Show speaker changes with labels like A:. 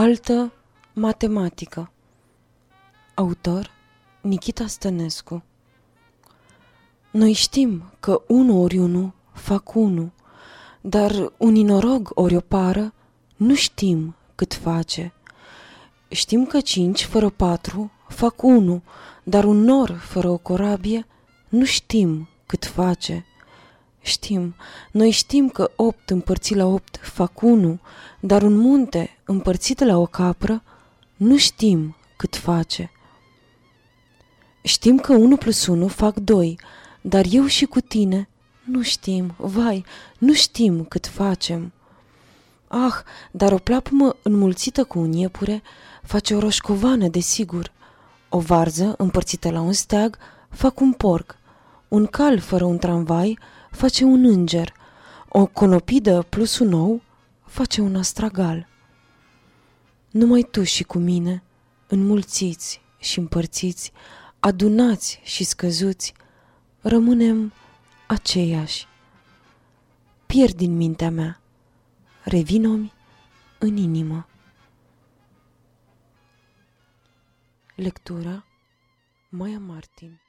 A: Altă matematică Autor Nikita Stănescu Noi știm că unu ori unu fac unu, dar un inorog ori o pară nu știm cât face. Știm că cinci fără patru fac unu, dar un nor fără o corabie nu știm cât face. Știm, noi știm că opt împărțit la opt fac unu, dar un munte împărțit la o capră nu știm cât face. Știm că unu plus unu fac doi, dar eu și cu tine nu știm, vai, nu știm cât facem. Ah, dar o plapumă înmulțită cu un iepure face o roșcovană, desigur. O varză împărțită la un steag fac un porc. Un cal fără un tramvai face un înger. O conopidă plus un ou face un astragal. Numai tu și cu mine, înmulțiți și împărțiți, adunați și scăzuți, rămânem aceiași. Pierd din mintea mea, revinomi în inimă. Lectura Maia Martin